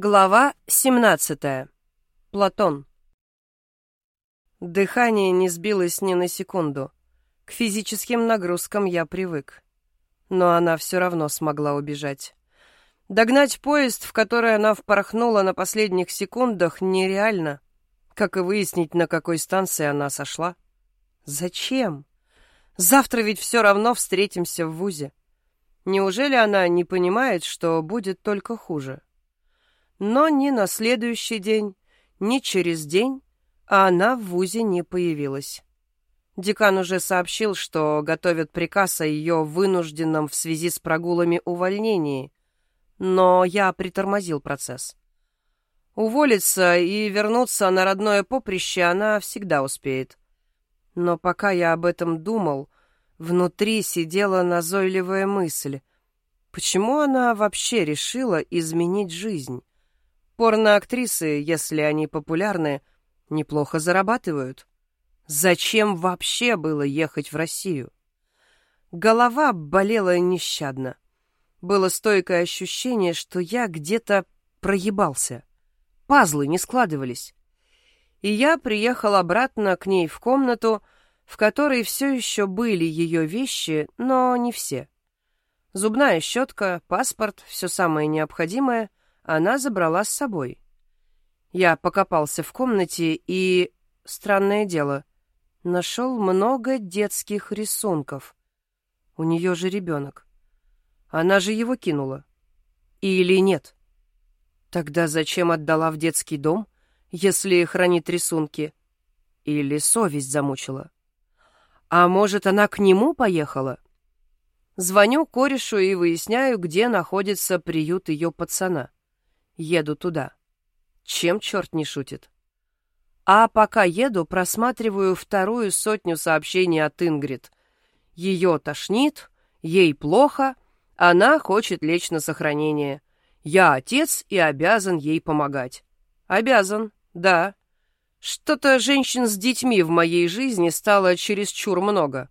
Глава 17. Платон. Дыхание не сбилось ни на секунду. К физическим нагрузкам я привык. Но она все равно смогла убежать. Догнать поезд, в который она впорхнула на последних секундах, нереально. Как и выяснить, на какой станции она сошла. Зачем? Завтра ведь все равно встретимся в ВУЗе. Неужели она не понимает, что будет только хуже? Но ни на следующий день, ни через день, а она в ВУЗе не появилась. Декан уже сообщил, что готовят приказ о ее вынужденном в связи с прогулами увольнении, но я притормозил процесс. Уволиться и вернуться на родное поприще она всегда успеет. Но пока я об этом думал, внутри сидела назойливая мысль. Почему она вообще решила изменить жизнь? Порноактрисы, если они популярны, неплохо зарабатывают. Зачем вообще было ехать в Россию? Голова болела нещадно. Было стойкое ощущение, что я где-то проебался. Пазлы не складывались. И я приехал обратно к ней в комнату, в которой все еще были ее вещи, но не все. Зубная щетка, паспорт, все самое необходимое — она забрала с собой. Я покопался в комнате и, странное дело, нашел много детских рисунков. У нее же ребенок. Она же его кинула. Или нет? Тогда зачем отдала в детский дом, если хранит рисунки? Или совесть замучила? А может, она к нему поехала? Звоню корешу и выясняю, где находится приют ее пацана. Еду туда. Чем черт не шутит? А пока еду, просматриваю вторую сотню сообщений от Ингрид. Ее тошнит, ей плохо, она хочет лечь на сохранение. Я отец и обязан ей помогать. Обязан, да. Что-то женщин с детьми в моей жизни стало чересчур много.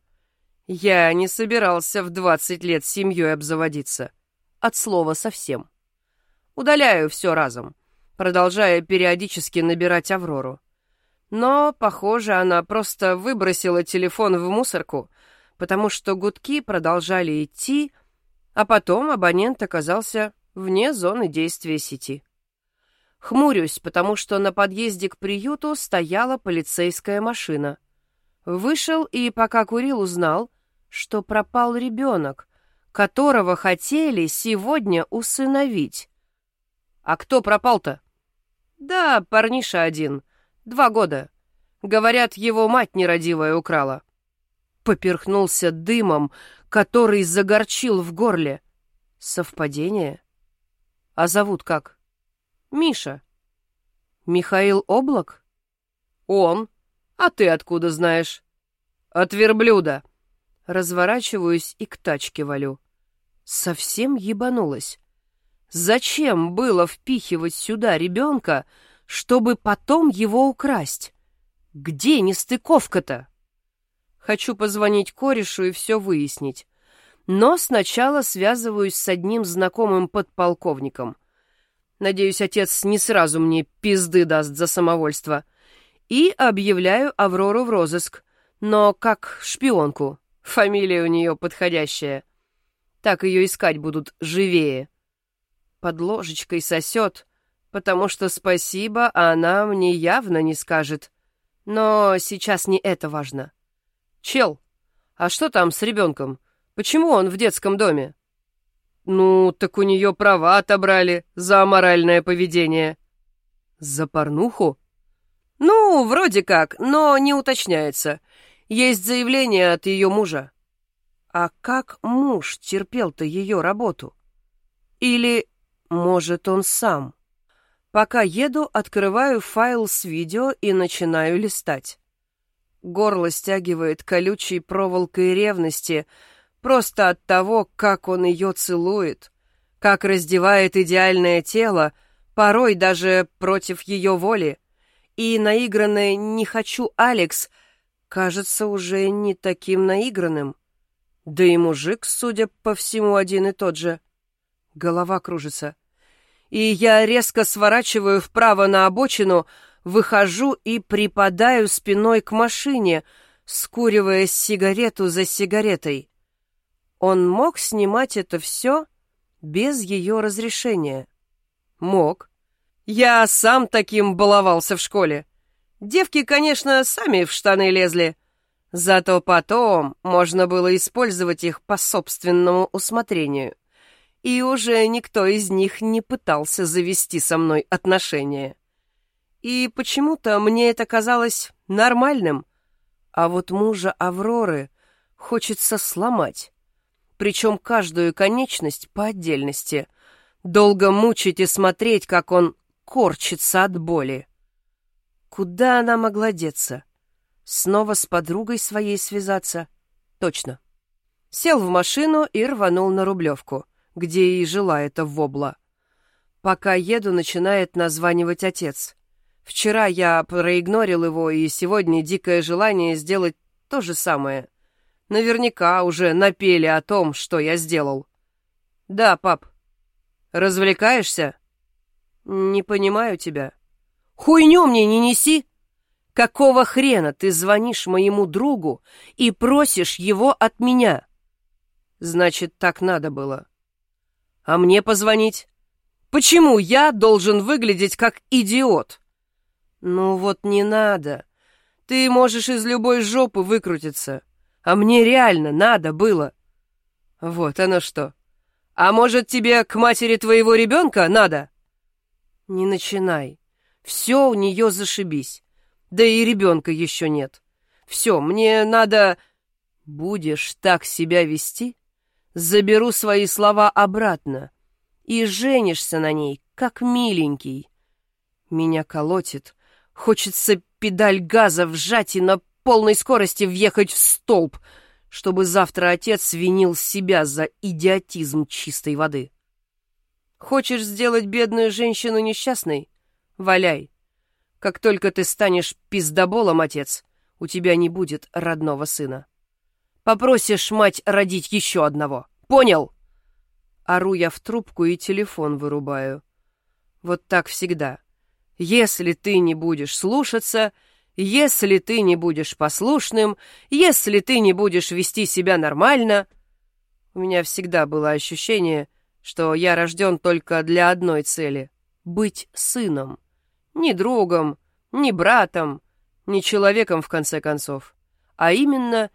Я не собирался в двадцать лет семьей обзаводиться. От слова совсем. Удаляю все разом, продолжая периодически набирать Аврору. Но, похоже, она просто выбросила телефон в мусорку, потому что гудки продолжали идти, а потом абонент оказался вне зоны действия сети. Хмурюсь, потому что на подъезде к приюту стояла полицейская машина. Вышел и, пока курил, узнал, что пропал ребенок, которого хотели сегодня усыновить. «А кто пропал-то?» «Да, парниша один. Два года. Говорят, его мать нерадивая украла». Поперхнулся дымом, который загорчил в горле. Совпадение? А зовут как? Миша. Михаил Облак? Он. А ты откуда знаешь? От верблюда. Разворачиваюсь и к тачке валю. Совсем ебанулась. Зачем было впихивать сюда ребенка, чтобы потом его украсть? Где нестыковка-то? Хочу позвонить корешу и все выяснить. Но сначала связываюсь с одним знакомым подполковником. Надеюсь, отец не сразу мне пизды даст за самовольство. И объявляю Аврору в розыск, но как шпионку. Фамилия у нее подходящая. Так ее искать будут живее под ложечкой сосет, потому что спасибо она мне явно не скажет. Но сейчас не это важно. Чел, а что там с ребенком? Почему он в детском доме? Ну, так у нее права отобрали за аморальное поведение. За порнуху? Ну, вроде как, но не уточняется. Есть заявление от ее мужа. А как муж терпел-то ее работу? Или может, он сам. Пока еду, открываю файл с видео и начинаю листать. Горло стягивает колючей проволокой ревности просто от того, как он ее целует, как раздевает идеальное тело, порой даже против ее воли. И наигранное «не хочу, Алекс» кажется уже не таким наигранным. Да и мужик, судя по всему, один и тот же. Голова кружится. и я резко сворачиваю вправо на обочину, выхожу и припадаю спиной к машине, скуривая сигарету за сигаретой. Он мог снимать это все без ее разрешения? Мог. Я сам таким баловался в школе. Девки, конечно, сами в штаны лезли, зато потом можно было использовать их по собственному усмотрению и уже никто из них не пытался завести со мной отношения. И почему-то мне это казалось нормальным, а вот мужа Авроры хочется сломать, причем каждую конечность по отдельности, долго мучить и смотреть, как он корчится от боли. Куда она могла деться? Снова с подругой своей связаться? Точно. Сел в машину и рванул на Рублевку — где и жила эта вобла. Пока еду, начинает названивать отец. Вчера я проигнорил его, и сегодня дикое желание сделать то же самое. Наверняка уже напели о том, что я сделал. Да, пап. Развлекаешься? Не понимаю тебя. Хуйню мне не неси! Какого хрена ты звонишь моему другу и просишь его от меня? Значит, так надо было. А мне позвонить? Почему я должен выглядеть как идиот? Ну вот не надо. Ты можешь из любой жопы выкрутиться. А мне реально надо было. Вот оно что. А может, тебе к матери твоего ребенка надо? Не начинай. Все у нее зашибись. Да и ребенка еще нет. Все, мне надо... Будешь так себя вести? Заберу свои слова обратно и женишься на ней, как миленький. Меня колотит, хочется педаль газа вжать и на полной скорости въехать в столб, чтобы завтра отец винил себя за идиотизм чистой воды. Хочешь сделать бедную женщину несчастной? Валяй. Как только ты станешь пиздоболом, отец, у тебя не будет родного сына. Попросишь мать родить еще одного. Понял?» Ору я в трубку и телефон вырубаю. Вот так всегда. Если ты не будешь слушаться, если ты не будешь послушным, если ты не будешь вести себя нормально... У меня всегда было ощущение, что я рожден только для одной цели — быть сыном. Ни другом, ни братом, ни человеком, в конце концов, а именно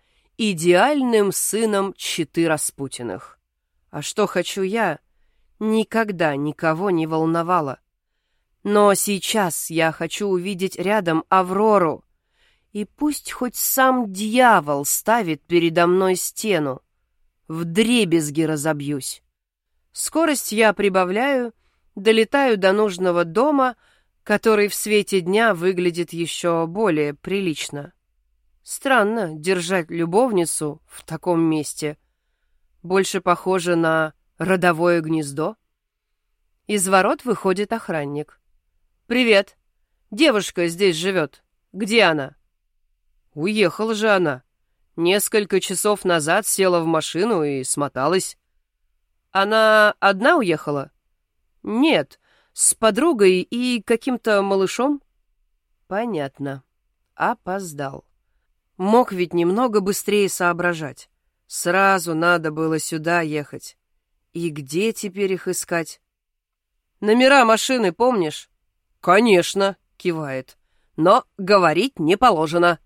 идеальным сыном Читы Распутиных. А что хочу я, никогда никого не волновало. Но сейчас я хочу увидеть рядом Аврору, и пусть хоть сам дьявол ставит передо мной стену. В дребезги разобьюсь. Скорость я прибавляю, долетаю до нужного дома, который в свете дня выглядит еще более прилично. Странно держать любовницу в таком месте. Больше похоже на родовое гнездо. Из ворот выходит охранник. «Привет. Девушка здесь живет. Где она?» «Уехала же она. Несколько часов назад села в машину и смоталась». «Она одна уехала?» «Нет, с подругой и каким-то малышом». «Понятно. Опоздал». Мог ведь немного быстрее соображать. Сразу надо было сюда ехать. И где теперь их искать? Номера машины помнишь? Конечно, кивает. Но говорить не положено.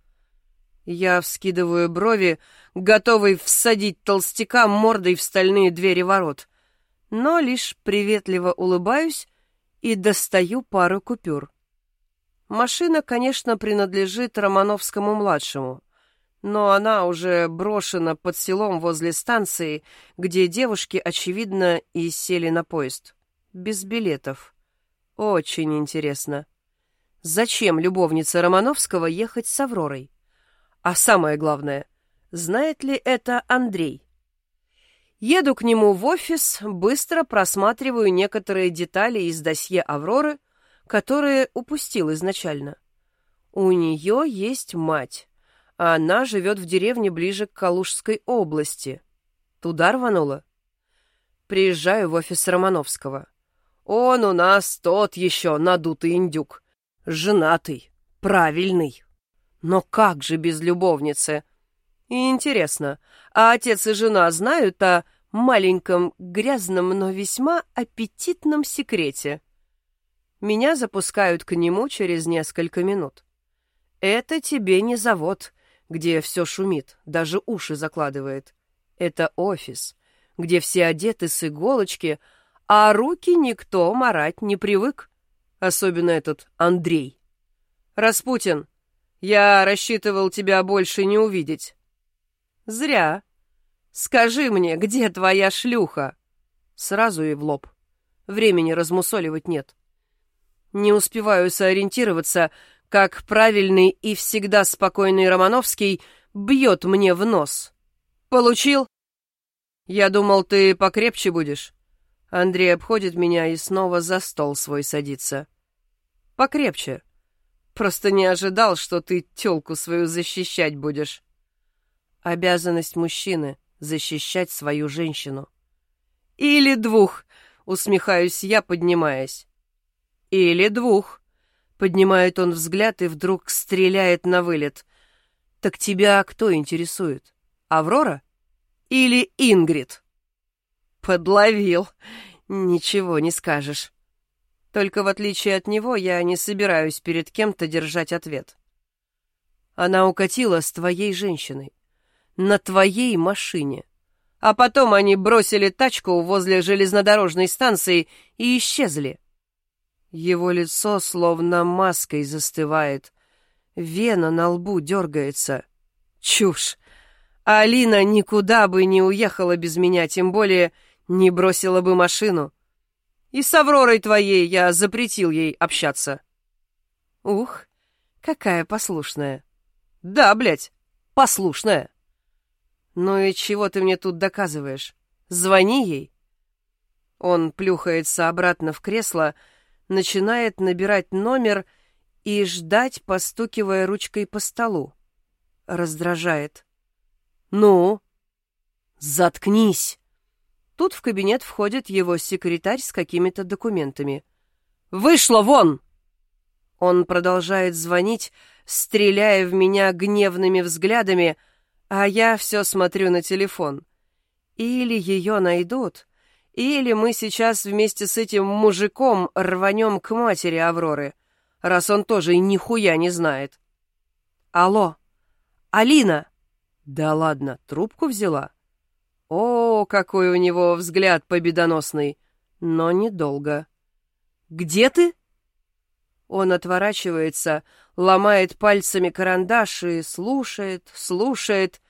Я вскидываю брови, готовый всадить толстяка мордой в стальные двери ворот. Но лишь приветливо улыбаюсь и достаю пару купюр. Машина, конечно, принадлежит Романовскому-младшему, но она уже брошена под селом возле станции, где девушки, очевидно, и сели на поезд. Без билетов. Очень интересно. Зачем любовница Романовского ехать с Авророй? А самое главное, знает ли это Андрей? Еду к нему в офис, быстро просматриваю некоторые детали из досье Авроры, которые упустил изначально. У нее есть мать, а она живет в деревне ближе к Калужской области. Туда рванула. Приезжаю в офис Романовского. Он у нас тот еще надутый индюк. Женатый, правильный. Но как же без любовницы? И интересно, а отец и жена знают о маленьком, грязном, но весьма аппетитном секрете? Меня запускают к нему через несколько минут. Это тебе не завод, где все шумит, даже уши закладывает. Это офис, где все одеты с иголочки, а руки никто марать не привык. Особенно этот Андрей. Распутин, я рассчитывал тебя больше не увидеть. Зря. Скажи мне, где твоя шлюха? Сразу и в лоб. Времени размусоливать нет. Не успеваю сориентироваться, как правильный и всегда спокойный Романовский бьет мне в нос. Получил? Я думал, ты покрепче будешь. Андрей обходит меня и снова за стол свой садится. Покрепче. Просто не ожидал, что ты тёлку свою защищать будешь. Обязанность мужчины — защищать свою женщину. Или двух, усмехаюсь я, поднимаясь. Или двух. Поднимает он взгляд и вдруг стреляет на вылет. Так тебя кто интересует? Аврора? Или Ингрид? Подловил. Ничего не скажешь. Только в отличие от него я не собираюсь перед кем-то держать ответ. Она укатила с твоей женщиной. На твоей машине. А потом они бросили тачку возле железнодорожной станции и исчезли. Его лицо словно маской застывает. Вена на лбу дергается. Чушь. Алина никуда бы не уехала без меня, тем более не бросила бы машину. И с Авророй твоей я запретил ей общаться. Ух, какая послушная. Да, блядь, послушная. Ну и чего ты мне тут доказываешь? Звони ей. Он плюхается обратно в кресло, начинает набирать номер и ждать, постукивая ручкой по столу. Раздражает. «Ну?» «Заткнись!» Тут в кабинет входит его секретарь с какими-то документами. «Вышла вон!» Он продолжает звонить, стреляя в меня гневными взглядами, а я все смотрю на телефон. Или ее найдут, или мы сейчас вместе с этим мужиком рванем к матери Авроры, раз он тоже и нихуя не знает. Алло, Алина! Да ладно, трубку взяла? О, какой у него взгляд победоносный, но недолго. Где ты? Он отворачивается, ломает пальцами карандаш и слушает, слушает.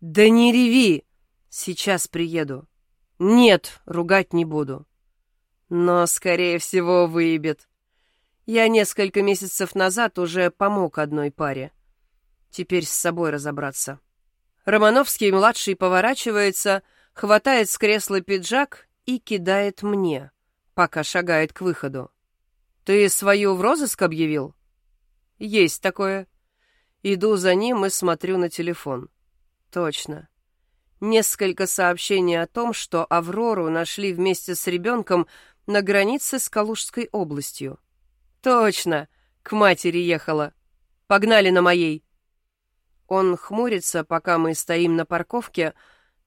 Да не реви, сейчас приеду. Нет, ругать не буду. Но, скорее всего, выебет. Я несколько месяцев назад уже помог одной паре. Теперь с собой разобраться. Романовский-младший поворачивается, хватает с кресла пиджак и кидает мне, пока шагает к выходу. «Ты свою в розыск объявил?» «Есть такое». Иду за ним и смотрю на телефон. «Точно несколько сообщений о том, что Аврору нашли вместе с ребенком на границе с Калужской областью. Точно, к матери ехала. Погнали на моей. Он хмурится, пока мы стоим на парковке,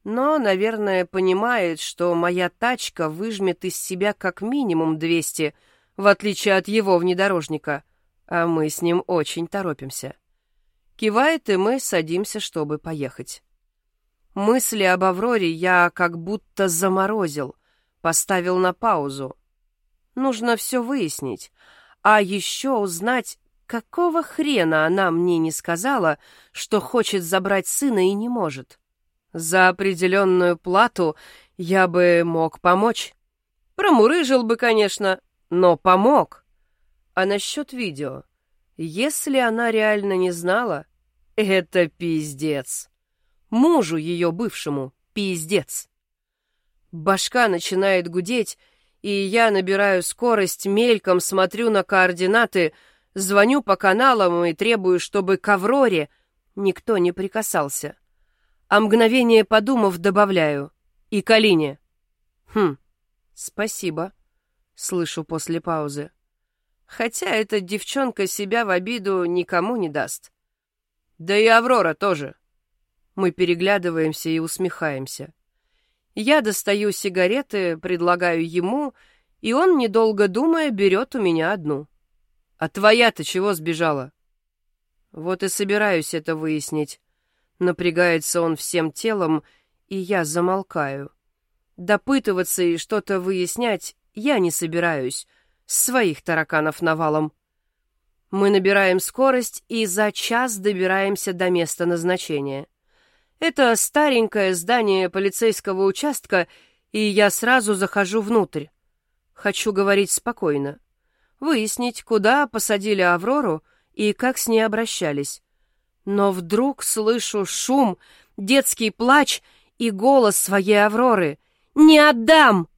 но, наверное, понимает, что моя тачка выжмет из себя как минимум 200, в отличие от его внедорожника, а мы с ним очень торопимся. Кивает, и мы садимся, чтобы поехать. Мысли об Авроре я как будто заморозил, поставил на паузу. Нужно все выяснить, а еще узнать, какого хрена она мне не сказала, что хочет забрать сына и не может. За определенную плату я бы мог помочь. Промурыжил бы, конечно, но помог. А насчет видео? Если она реально не знала, это пиздец. Мужу ее бывшему пиздец. Башка начинает гудеть, и я набираю скорость, мельком смотрю на координаты, звоню по каналам и требую, чтобы к Авроре никто не прикасался. А мгновение подумав, добавляю. И Калине. Хм, спасибо. Слышу после паузы. Хотя эта девчонка себя в обиду никому не даст. Да и Аврора тоже. Мы переглядываемся и усмехаемся. Я достаю сигареты, предлагаю ему, и он, недолго думая, берет у меня одну. «А твоя-то чего сбежала?» Вот и собираюсь это выяснить. Напрягается он всем телом, и я замолкаю. Допытываться и что-то выяснять я не собираюсь. Своих тараканов навалом. Мы набираем скорость и за час добираемся до места назначения. Это старенькое здание полицейского участка, и я сразу захожу внутрь. Хочу говорить спокойно. Выяснить, куда посадили Аврору и как с ней обращались. Но вдруг слышу шум, детский плач и голос своей Авроры. «Не отдам!»